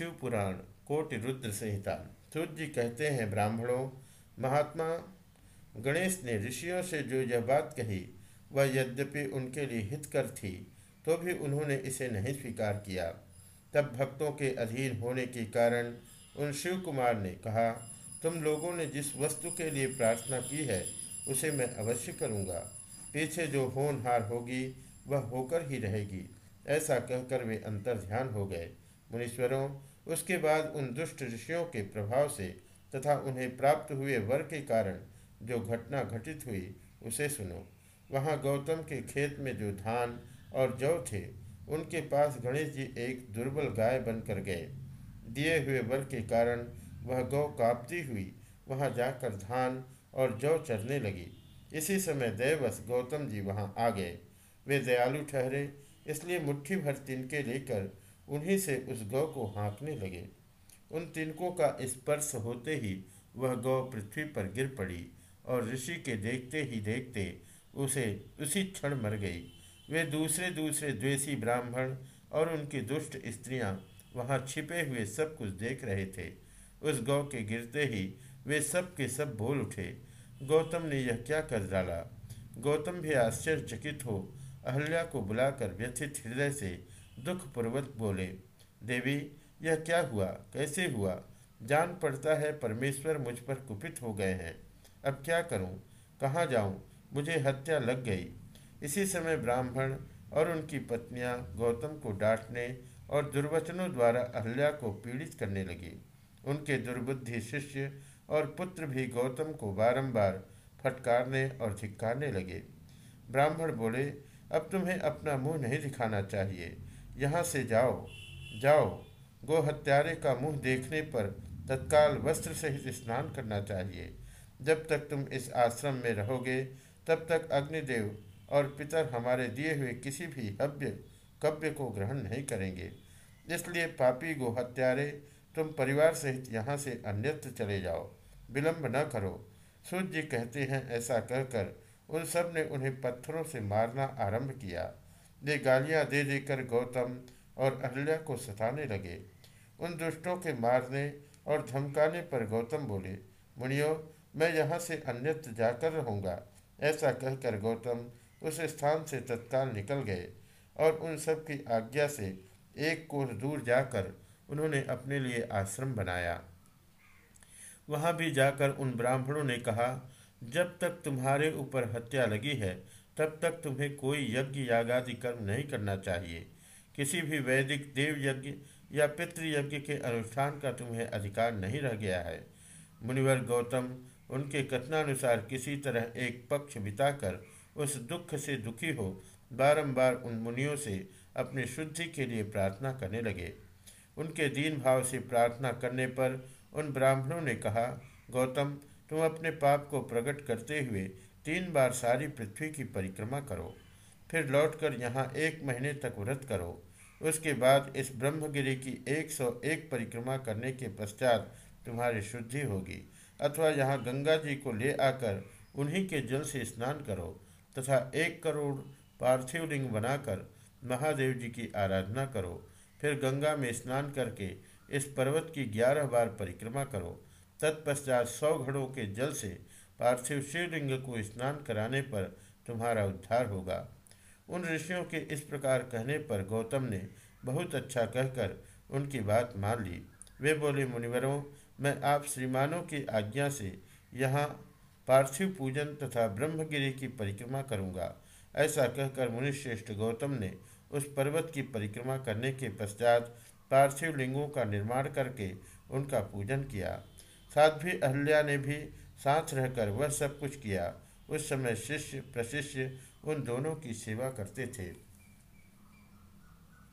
शिव पुराण कोटि रुद्र संहिता। सूर्य जी कहते हैं, ब्राह्मणों, महात्मा, गणेश ने ऋषियों से जो यह बात कही, वह यद्यपि उनके लिए हितकर थी तो भी उन्होंने इसे नहीं स्वीकार किया। तब भक्तों के अधीन होने के कारण उन शिव कुमार ने कहा, तुम लोगों ने जिस वस्तु के लिए प्रार्थना की है, उसे मैं अवश्य करूँगा। पीछे जो होनहार होगी, वह होकर ही रहेगी। ऐसा कहकर वे अंतर ध्यान हो गए। मुनीश्वरों उसके बाद उन दुष्ट ऋषियों के प्रभाव से तथा उन्हें प्राप्त हुए वर के कारण जो घटना घटित हुई, उसे सुनो। वहाँ गौतम के खेत में जो धान और जौ थे, उनके पास गणेश जी एक दुर्बल गाय बनकर गए। दिए हुए वर के कारण वह गौ कांपती हुई वहाँ जाकर धान और जौ चरने लगी। इसी समय देवस गौतम जी वहाँ आ गए। वे दयालु ठहरे, इसलिए मुट्ठी भर तिनके लेकर उन्हीं से उस गौ को हाँकने लगे। उन तिनकों का स्पर्श होते ही वह गौ पृथ्वी पर गिर पड़ी और ऋषि के देखते ही देखते उसे उसी क्षण मर गई। वे दूसरे दूसरे द्वेषी ब्राह्मण और उनकी दुष्ट स्त्रियाँ वहाँ छिपे हुए सब कुछ देख रहे थे। उस गौ के गिरते ही वे सब के सब बोल उठे, गौतम ने यह क्या कर डाला? गौतम भी आश्चर्यचकित हो, अहल्या को बुलाकर व्यथित हृदय से दुखपूर्वक बोले, देवी, यह क्या हुआ? कैसे हुआ? जान पड़ता है परमेश्वर मुझ पर कुपित हो गए हैं। अब क्या करूँ? कहाँ जाऊँ? मुझे हत्या लग गई। इसी समय ब्राह्मण और उनकी पत्नियाँ गौतम को डांटने और दुर्वचनों द्वारा अहल्या को पीड़ित करने लगी। उनके दुर्बुद्धि शिष्य और पुत्र भी गौतम को बारंबार फटकारने और धिक्कारने लगे। ब्राह्मण बोले, अब तुम्हें अपना मुँह नहीं दिखाना चाहिए। यहाँ से जाओ जाओ गो हत्यारे का मुँह देखने पर तत्काल वस्त्र सहित स्नान करना चाहिए। जब तक तुम इस आश्रम में रहोगे, तब तक अग्निदेव और पितर हमारे दिए हुए किसी भी हव्य, कव्य को ग्रहण नहीं करेंगे। इसलिए पापी गो हत्यारे तुम परिवार सहित यहाँ से अन्यत्र चले जाओ। विलंब न करो। सूर्य कहते हैं ऐसा कहकर उन सबने उन्हें पत्थरों से मारना आरंभ किया। वे गालियाँ दे देकर गौतम और अहल्या को सताने लगे। उन दुष्टों के मारने और धमकाने पर गौतम बोले, मुनियो, मैं यहाँ से अन्यत्र जाकर रहूँगा। ऐसा कहकर गौतम उस स्थान से तत्काल निकल गए और उन सब की आज्ञा से एक कोस दूर जाकर उन्होंने अपने लिए आश्रम बनाया। वहाँ भी जाकर उन ब्राह्मणों ने कहा, जब तक तुम्हारे ऊपर हत्या लगी है तब तक तुम्हें कोई यज्ञ यागादि कर्म नहीं करना चाहिए। किसी भी वैदिक देव यज्ञ या पितृयज्ञ के अनुष्ठान का तुम्हें अधिकार नहीं रह गया है। मुनिवर गौतम उनके कथनानुसार किसी तरह एक पक्ष बिताकर उस दुख से दुखी हो बारंबार उन मुनियों से अपनी शुद्धि के लिए प्रार्थना करने लगे। उनके दीन भाव से प्रार्थना करने पर उन ब्राह्मणों ने कहा, गौतम, तुम अपने पाप को प्रकट करते हुए तीन बार सारी पृथ्वी की परिक्रमा करो। फिर लौटकर यहाँ एक महीने तक व्रत करो। उसके बाद इस ब्रह्मगिरी की एक सौ एक परिक्रमा करने के पश्चात तुम्हारी शुद्धि होगी, अथवा यहाँ गंगा जी को ले आकर उन्हीं के जल से स्नान करो, तथा एक करोड़ पार्थिव लिंग बनाकर महादेव जी की आराधना करो। फिर गंगा में स्नान करके इस पर्वत की ग्यारह बार परिक्रमा करो। तत्पश्चात सौ घड़ों के जल से पार्थिव शिवलिंग को स्नान कराने पर तुम्हारा उद्धार होगा। उन ऋषियों के इस प्रकार कहने पर गौतम ने बहुत अच्छा कहकर उनकी बात मान ली। वे बोले, मुनिवरों, मैं आप श्रीमानों की आज्ञा से यहाँ पार्थिव पूजन तथा ब्रह्मगिरी की परिक्रमा करूँगा। ऐसा कहकर मुनिश्रेष्ठ गौतम ने उस पर्वत की परिक्रमा करने के पश्चात पार्थिव लिंगों का निर्माण करके उनका पूजन किया। साध्वी अहल्या ने भी साथ रहकर वह सब कुछ किया। उस समय शिष्य, प्रशिष्य उन दोनों की सेवा करते थे।